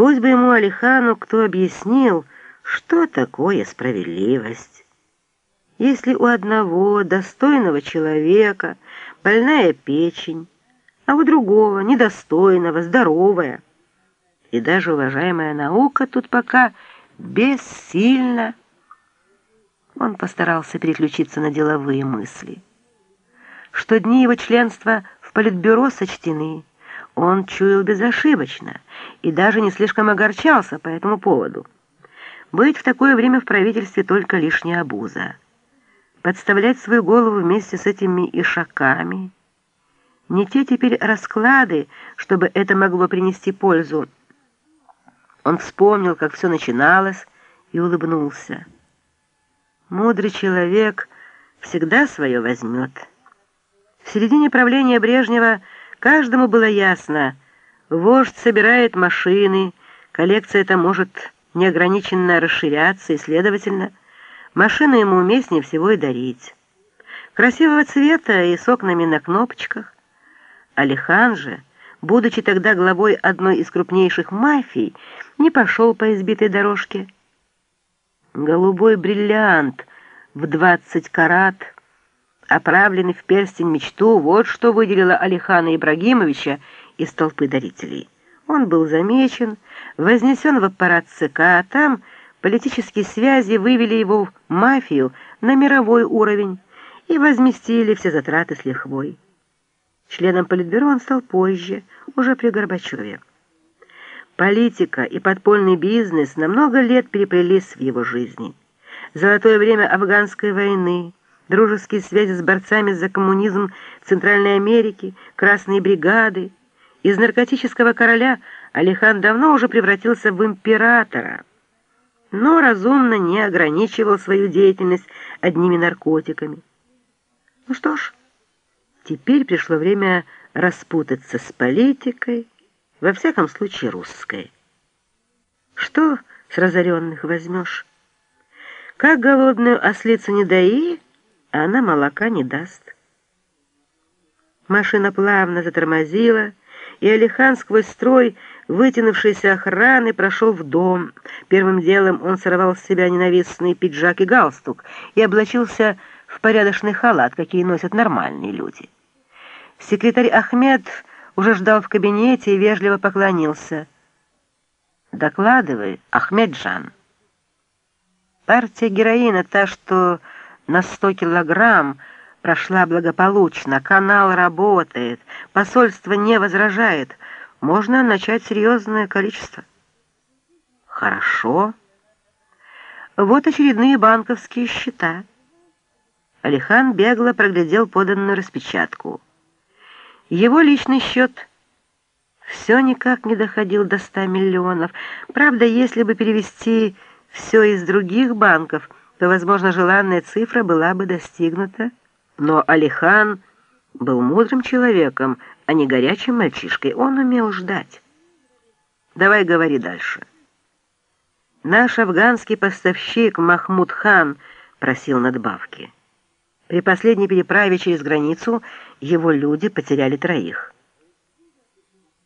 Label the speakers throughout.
Speaker 1: Пусть бы ему, Алихану, кто объяснил, что такое справедливость. Если у одного достойного человека больная печень, а у другого недостойного, здоровая, и даже уважаемая наука тут пока бессильна, он постарался переключиться на деловые мысли. Что дни его членства в политбюро сочтены, он чуял безошибочно и даже не слишком огорчался по этому поводу. Быть в такое время в правительстве только лишняя обуза. Подставлять свою голову вместе с этими ишаками. Не те теперь расклады, чтобы это могло принести пользу. Он вспомнил, как все начиналось, и улыбнулся. Мудрый человек всегда свое возьмет. В середине правления Брежнева каждому было ясно, вождь собирает машины, коллекция эта может неограниченно расширяться, и, следовательно, машину ему уместнее всего и дарить. Красивого цвета и с окнами на кнопочках. Алихан же, будучи тогда главой одной из крупнейших мафий, не пошел по избитой дорожке. Голубой бриллиант в двадцать карат, оправленный в перстень мечту, вот что выделило Алихана Ибрагимовича из толпы дарителей. Он был замечен, вознесен в аппарат ЦК, а там политические связи вывели его в мафию на мировой уровень и возместили все затраты с лихвой. Членом Политбюро он стал позже, уже при Горбачеве. Политика и подпольный бизнес на много лет переплелись в его жизни. Золотое время афганской войны, дружеские связи с борцами за коммунизм Центральной Америки, красные бригады, из наркотического короля Алихан давно уже превратился в императора, но разумно не ограничивал свою деятельность одними наркотиками. Ну что ж, теперь пришло время распутаться с политикой, во всяком случае русской. Что с разоренных возьмешь? Как голодную ослицу не дои, а она молока не даст. Машина плавно затормозила, и Алихан сквозь строй вытянувшейся охраны прошел в дом. Первым делом он сорвал с себя ненавистный пиджак и галстук и облачился в порядочный халат, какие носят нормальные люди. Секретарь Ахмед уже ждал в кабинете и вежливо поклонился. «Докладывай, Ахмеджан». Партия героина, та, что на сто килограмм, прошла благополучно, канал работает, посольство не возражает, можно начать серьезное количество. Хорошо. Вот очередные банковские счета. Алихан бегло проглядел поданную распечатку. Его личный счет все никак не доходил до ста миллионов. Правда, если бы перевести все из других банков, то, возможно, желанная цифра была бы достигнута. Но Алихан был мудрым человеком, а не горячим мальчишкой. Он умел ждать. Давай говори дальше. Наш афганский поставщик Махмуд хан просил надбавки. При последней переправе через границу его люди потеряли троих.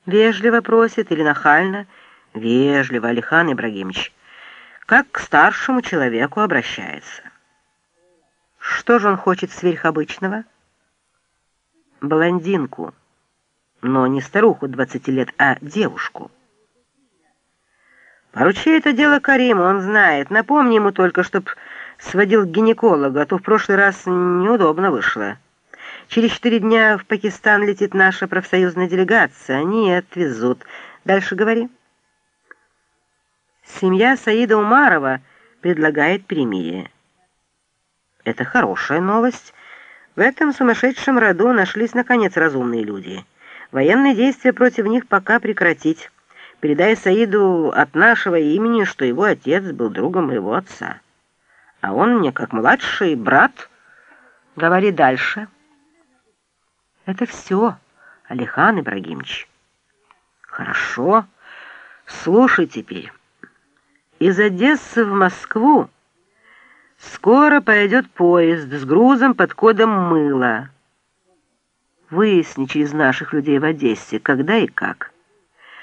Speaker 1: Вежливо просит или нахально? Вежливо, Алихан Ибрагимович. Как к старшему человеку обращается. Что же он хочет сверх обычного? Блондинку. Но не старуху 20 лет, а девушку. Поручи это дело Кариму, он знает. Напомни ему только, чтоб сводил к гинекологу, а то в прошлый раз неудобно вышло. Через четыре дня в Пакистан летит наша профсоюзная делегация. Они отвезут. Дальше говори. Семья Саида Умарова предлагает перемирие. Это хорошая новость. В этом сумасшедшем роду нашлись, наконец, разумные люди. Военные действия против них пока прекратить. Передай Саиду от нашего имени, что его отец был другом моего отца. А он мне, как младший брат, говори дальше. Это все, Алихан Ибрагимович. Хорошо. Слушай теперь. Из Одессы в Москву Скоро пойдет поезд с грузом под кодом мыла. Выясни через наших людей в Одессе, когда и как.